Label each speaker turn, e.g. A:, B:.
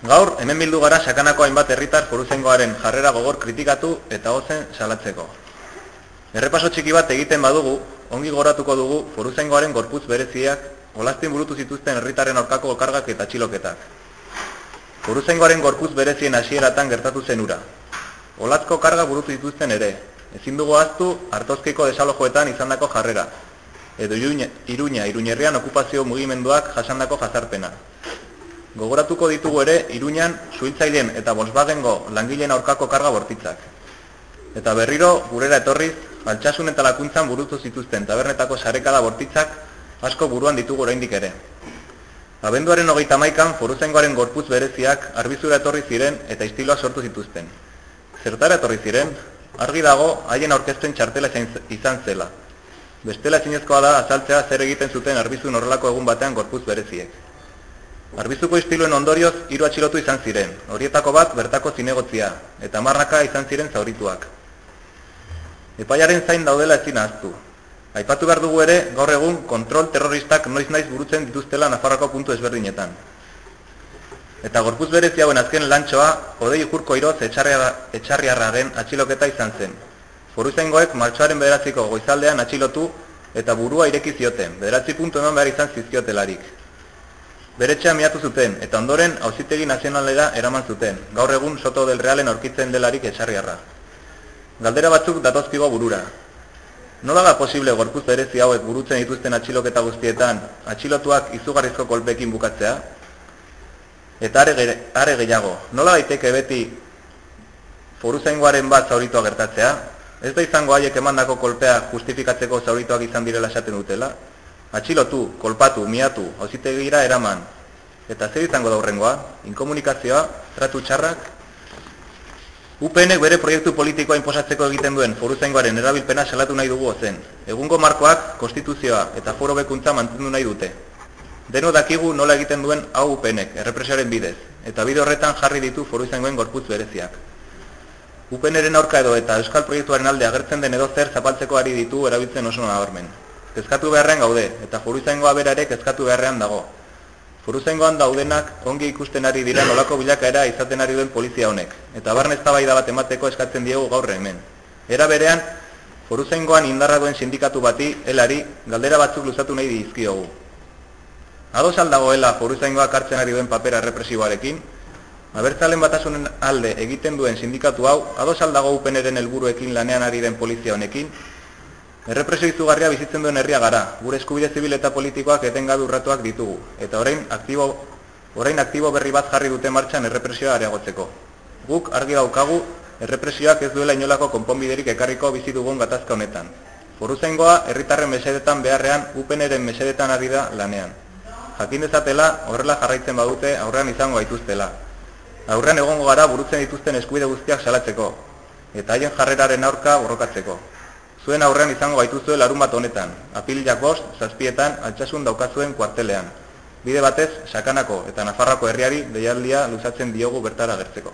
A: Gaur, hemen bildu gara sakanako hainbat herritar foruzengoaren jarrera gogor kritikatu eta ozen salatzeko. Errepaso txiki bat egiten badugu, ongi goratuko dugu foruzengoaren gorputz bereziak olaztin burutu zituzten herritarren aurkako okargak eta txiloketak. Foruzengoaren gorputz berezien hasieratan gertatu zen ura. Olazko karga burutu zituzten ere, ezin dugu aztu hartozkeiko desalojoetan izandako jarrera, edo iruña, iruña iruñerrian okupazio mugimenduak jasandako jazarpena. Gogoratuko ditugu ere, Iruñan, Suitzailen eta Volkswagengo langileen aurkako karga bortitzak. Eta berriro, gurera etorriz, altxasun eta lakuntzan burutu zituzten tabernetako sarekada bortitzak asko buruan ditugu oraindik ere. Abenduaren hogeita maikan, foruzengoaren gorputz bereziak arbizura etorri ziren eta istiloa sortu zituzten. Zertara etorri ziren, argi dago haien aurkezten txartela izan zela. Bestela zinezkoa da azaltzea zer egiten zuten arbizun horrelako egun batean gorputz bereziek. Arbizuko istiluen ondorioz hiru atxilotu izan ziren, horietako bat bertako zinegotzia, eta marraka izan ziren zaurituak. Epaiaren zain daudela ezin ahaztu. Aipatu behar dugu ere, gaur egun kontrol terroristak noiz naiz burutzen dituztela Nafarroko puntu ezberdinetan. Eta gorpuz berezi hauen azken lantxoa, odei ukurko iroz etxarriarraren atxiloketa izan zen. Foruzengoek martxoaren bederatziko goizaldean atxilotu eta burua ireki zioten, bederatzi puntu eman behar izan zizkiotelarik. Beretxea miatu zuten, eta ondoren auzitegi nazionalera eraman zuten, gaur egun soto del realen aurkitzen delarik esarriarra. Galdera batzuk datozkigo burura. Nola da posible gorpuz berezi hauek burutzen dituzten atxiloketa guztietan, atxilotuak izugarrizko kolpekin bukatzea? Eta are, are gehiago, nola daiteke beti foruzengoaren bat zauritua gertatzea? Ez da izango haiek emandako kolpea justifikatzeko zaurituak izan direla esaten dutela? Atxilotu, kolpatu, miatu, hauzitegira eraman. Eta zer izango da horrengoa? Inkomunikazioa, tratu txarrak? UPNek bere proiektu politikoa inposatzeko egiten duen foruzaingoaren erabilpena salatu nahi dugu zen. Egungo markoak, konstituzioa eta foro bekuntza mantendu nahi dute. Deno dakigu nola egiten duen hau UPNek, errepresioaren bidez, eta bide horretan jarri ditu foruzaingoen gorputz bereziak. UPNren aurka edo eta euskal proiektuaren alde agertzen den edo zer zapaltzeko ari ditu erabiltzen oso nabarmen kezkatu beharrean gaude, eta foruzaingoa berare kezkatu beharrean dago. Foruzaingoan daudenak ongi ikusten ari dira nolako bilakaera izaten ari duen polizia honek, eta barne eztabaida bat emateko eskatzen diegu gaur hemen. Era berean, foruzaingoan indarra duen sindikatu bati, helari, galdera batzuk luzatu nahi dizkiogu. Ados aldagoela foruzaingoa hartzen ari duen papera represiboarekin, Abertzalen batasunen alde egiten duen sindikatu hau, ados aldago upeneren helburuekin lanean ari den polizia honekin, Errepresio izugarria bizitzen duen herria gara, gure eskubide zibil eta politikoak etengabe urratuak ditugu, eta orain aktibo, orain aktibo berri bat jarri dute martxan errepresioa areagotzeko. Guk argi daukagu, errepresioak ez duela inolako konponbiderik ekarriko bizi dugun gatazka honetan. Foruzaingoa, herritarren mesedetan beharrean, upeneren mesedetan ari da lanean. Jakin dezatela, horrela jarraitzen badute, aurrean izango gaituztela. Aurrean egongo gara burutzen dituzten eskubide guztiak salatzeko, eta haien jarreraren aurka borrokatzeko. Zuen aurrean izango gaituzue larun bat honetan, apililak bost, zazpietan, altxasun daukazuen kuartelean. Bide batez, sakanako eta nafarrako herriari deialdia luzatzen diogu bertara gertzeko.